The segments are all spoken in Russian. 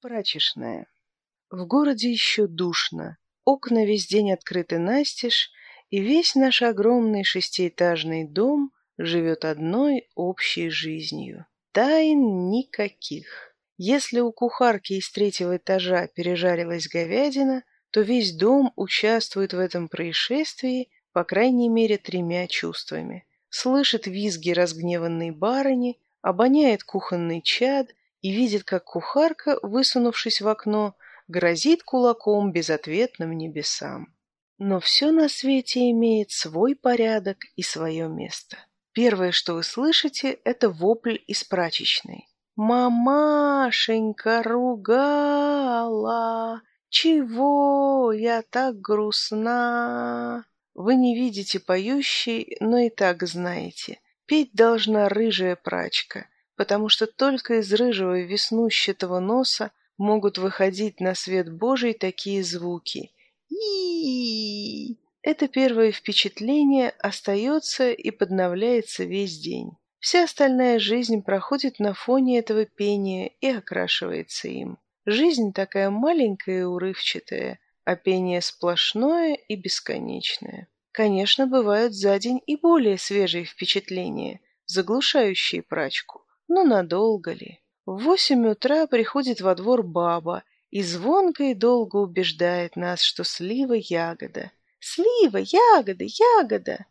Прачечная. В городе еще душно. Окна весь день открыты настежь, и весь наш огромный шестиэтажный дом живет одной общей жизнью. Тайн никаких. Если у кухарки из третьего этажа пережарилась говядина, то весь дом участвует в этом происшествии, по крайней мере, тремя чувствами. Слышит визги разгневанной барыни, обоняет кухонный чад и видит, как кухарка, высунувшись в окно, грозит кулаком безответным небесам. Но все на свете имеет свой порядок и свое место. Первое, что вы слышите, это вопль из прачечной. «Мамашенька ругала! Чего я так грустна?» Вы не видите поющей, но и так знаете. Петь должна рыжая прачка — потому что только из рыжего веснущатого носа могут выходить на свет Божий такие звуки. и Это первое впечатление остается и подновляется весь день. Вся остальная жизнь проходит на фоне этого пения и окрашивается им. Жизнь такая маленькая и урывчатая, а пение сплошное и бесконечное. Конечно, бывают за день и более свежие впечатления, заглушающие прачку. Но надолго ли? В восемь утра приходит во двор баба и звонко и долго убеждает нас, что слива — ягода. Слива, ягода, ягода!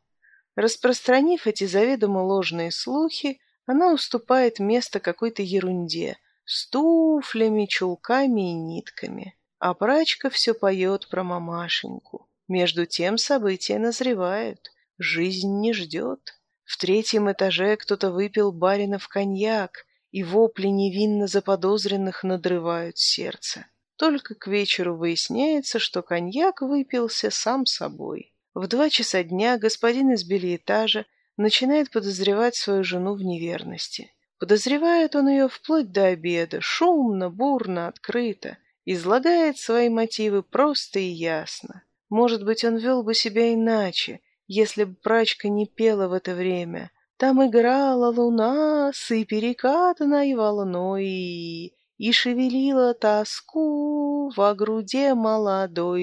Распространив эти заведомо ложные слухи, она уступает место какой-то ерунде с туфлями, чулками и нитками. А прачка все поет про мамашеньку. Между тем события назревают. Жизнь не ждет. В третьем этаже кто-то выпил баринов коньяк, и вопли невинно заподозренных надрывают сердце. Только к вечеру выясняется, что коньяк выпился сам собой. В два часа дня господин из билетажа начинает подозревать свою жену в неверности. Подозревает он ее вплоть до обеда, шумно, бурно, открыто. Излагает свои мотивы просто и ясно. Может быть, он вел бы себя иначе, если б прачка не пела в это время. Там играла луна с перекатанной волной и шевелила тоску во груди молодой.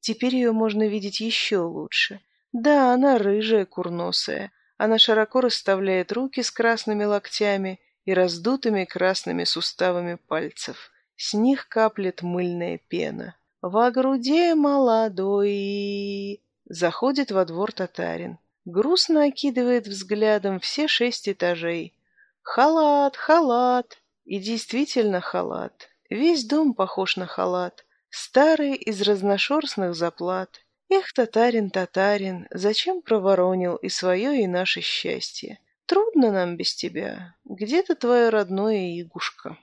Теперь ее можно видеть еще лучше. Да, она рыжая, курносая. Она широко расставляет руки с красными локтями и раздутыми красными суставами пальцев. С них каплет мыльная пена. Во груди молодой Заходит во двор татарин. Грустно окидывает взглядом все шесть этажей. Халат, халат. И действительно халат. Весь дом похож на халат. Старый из разношерстных заплат. Эх, татарин, татарин, зачем проворонил и свое, и наше счастье? Трудно нам без тебя. Где-то твое родное игушка.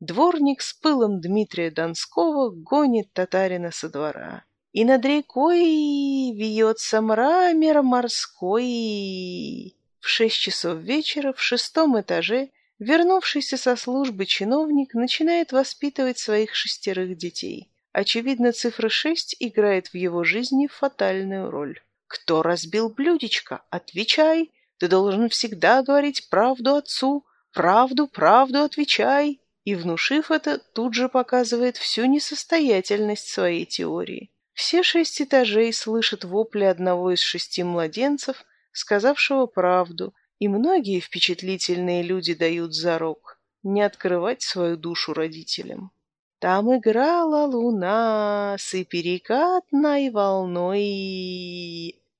Дворник с пылом Дмитрия Донского гонит татарина со двора. И над рекой вьется мрамор морской. В шесть часов вечера в шестом этаже вернувшийся со службы чиновник начинает воспитывать своих шестерых детей. Очевидно, цифра шесть играет в его жизни фатальную роль. «Кто разбил блюдечко? Отвечай! Ты должен всегда говорить правду отцу! Правду, правду отвечай!» И, внушив это, тут же показывает всю несостоятельность своей теории. Все шесть этажей слышат вопли одного из шести младенцев, сказавшего правду, и многие впечатлительные люди дают зарок не открывать свою душу родителям. Там играла луна с перекатной волной.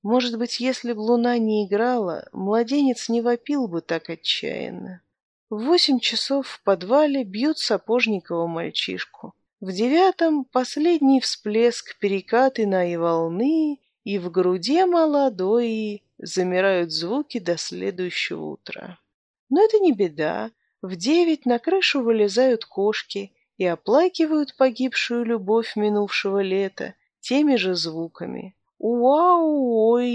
Может быть, если б луна не играла, младенец не вопил бы так отчаянно. В восемь часов в подвале бьют сапожникова мальчишку. В девятом последний всплеск перекатына и волны, и в груди молодой замирают звуки до следующего утра. Но это не беда. В девять на крышу вылезают кошки и оплакивают погибшую любовь минувшего лета теми же звуками. Уау-ой!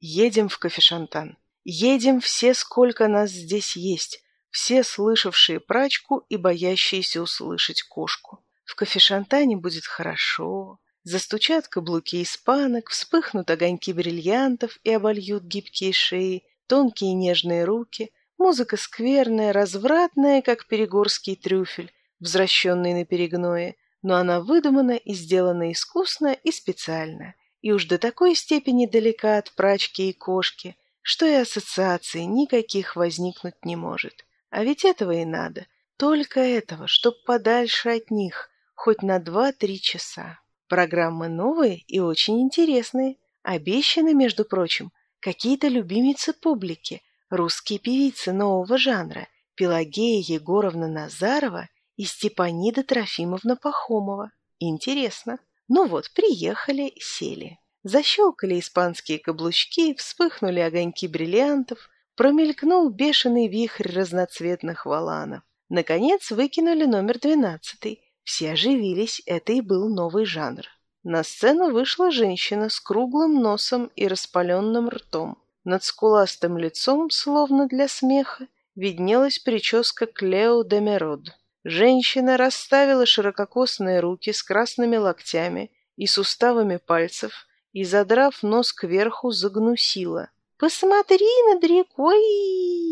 Едем в кофешантан. Едем все, сколько нас здесь есть все слышавшие прачку и боящиеся услышать кошку. В кофешантане будет хорошо. Застучат каблуки испанок, вспыхнут огоньки бриллиантов и обольют гибкие шеи, тонкие нежные руки, Музыка скверная, развратная, как перегорский трюфель, возвращенный на перегное, но она выдумана и сделана искусно и специально, и уж до такой степени далека от прачки и кошки, что и ассоциаций никаких возникнуть не может. А ведь этого и надо, только этого, чтоб подальше от них, хоть на два-три часа. Программы новые и очень интересные, обещаны, между прочим, какие-то любимицы публики, русские певицы нового жанра, Пелагея Егоровна Назарова и Степанида Трофимовна Пахомова. Интересно. Ну вот, приехали, сели. Защелкали испанские каблучки, вспыхнули огоньки бриллиантов, промелькнул бешеный вихрь разноцветных валанов. Наконец выкинули номер двенадцатый. Все оживились, это и был новый жанр. На сцену вышла женщина с круглым носом и распаленным ртом. Над скуластым лицом, словно для смеха, виднелась прическа Клео де Мерод. Женщина расставила ширококосные руки с красными локтями и суставами пальцев и, задрав нос кверху, загнусила. «Посмотри, над рекой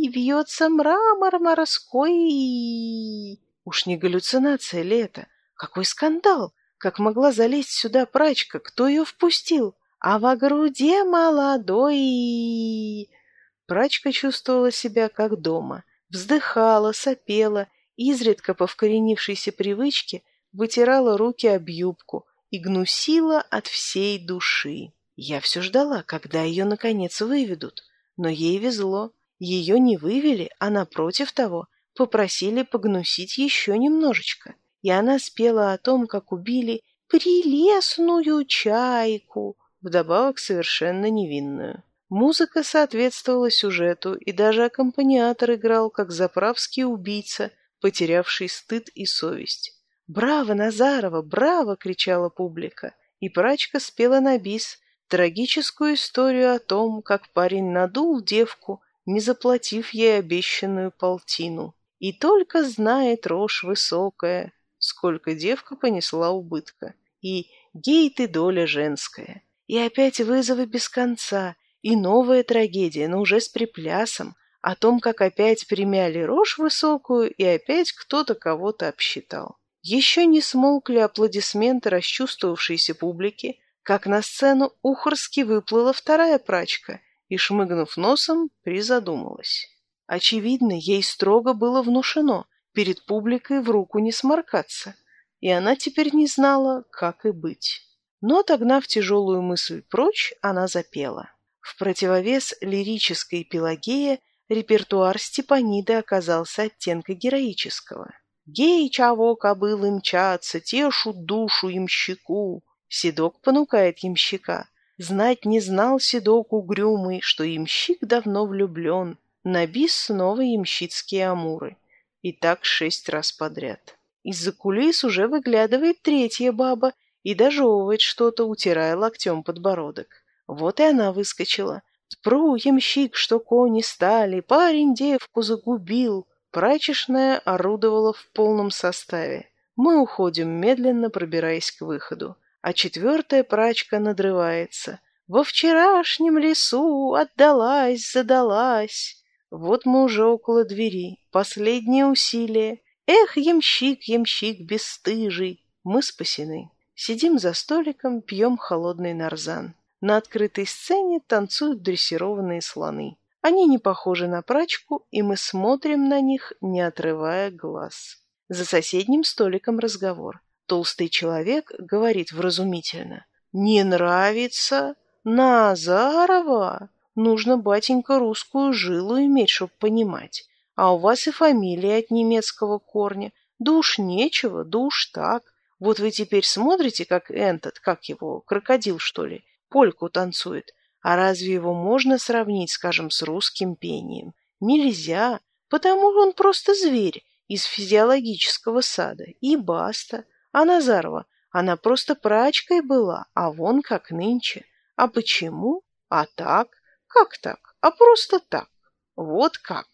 вьется мрамор морской!» Уж не галлюцинация ли это? Какой скандал! Как могла залезть сюда прачка? Кто ее впустил? А во груди молодой... Прачка чувствовала себя как дома. Вздыхала, сопела изредка по вкоренившейся привычке вытирала руки об юбку и гнусила от всей души. Я все ждала, когда ее наконец выведут, но ей везло. Ее не вывели, а напротив того попросили погнусить еще немножечко. И она спела о том, как убили прелестную чайку, вдобавок совершенно невинную. Музыка соответствовала сюжету, и даже аккомпаниатор играл, как заправский убийца – потерявший стыд и совесть. «Браво, Назарова! Браво!» — кричала публика. И прачка спела на бис трагическую историю о том, как парень надул девку, не заплатив ей обещанную полтину. И только знает рожь высокая, сколько девка понесла убытка. И гей ты доля женская. И опять вызовы без конца, и новая трагедия, но уже с приплясом, о том, как опять примяли рожь высокую и опять кто-то кого-то обсчитал. Еще не смолкли аплодисменты расчувствовавшейся публики, как на сцену ухорски выплыла вторая прачка и, шмыгнув носом, призадумалась. Очевидно, ей строго было внушено перед публикой в руку не сморкаться, и она теперь не знала, как и быть. Но, отогнав тяжелую мысль прочь, она запела. В противовес лирической Пелагея репертуар Степаниды оказался оттенка героического. «Гей, чего кобылы мчатся, тешут душу имщику!» Седок понукает ямщика. Знать не знал седок угрюмый, что имщик давно влюблен. На бис снова ямщицкие амуры. И так шесть раз подряд. Из-за кулис уже выглядывает третья баба и дожевывает что-то, утирая локтем подбородок. Вот и она выскочила. Спру, ямщик, что кони стали, парень девку загубил. Прачечная орудовала в полном составе. Мы уходим, медленно пробираясь к выходу. А четвертая прачка надрывается. Во вчерашнем лесу отдалась, задалась. Вот мы уже около двери. Последнее усилие. Эх, ямщик, ямщик бесстыжий. Мы спасены. Сидим за столиком, пьем холодный нарзан. На открытой сцене танцуют дрессированные слоны. Они не похожи на прачку, и мы смотрим на них, не отрывая глаз. За соседним столиком разговор. Толстый человек говорит вразумительно. «Не нравится? Назарова! Нужно, батенька, русскую жилу иметь, чтоб понимать. А у вас и фамилия от немецкого корня. Да уж нечего, да уж так. Вот вы теперь смотрите, как этот, как его, крокодил, что ли, польку танцует. А разве его можно сравнить, скажем, с русским пением? Нельзя, потому он просто зверь из физиологического сада. И баста. А Назарова, она просто прачкой была, а вон как нынче. А почему? А так? Как так? А просто так. Вот как.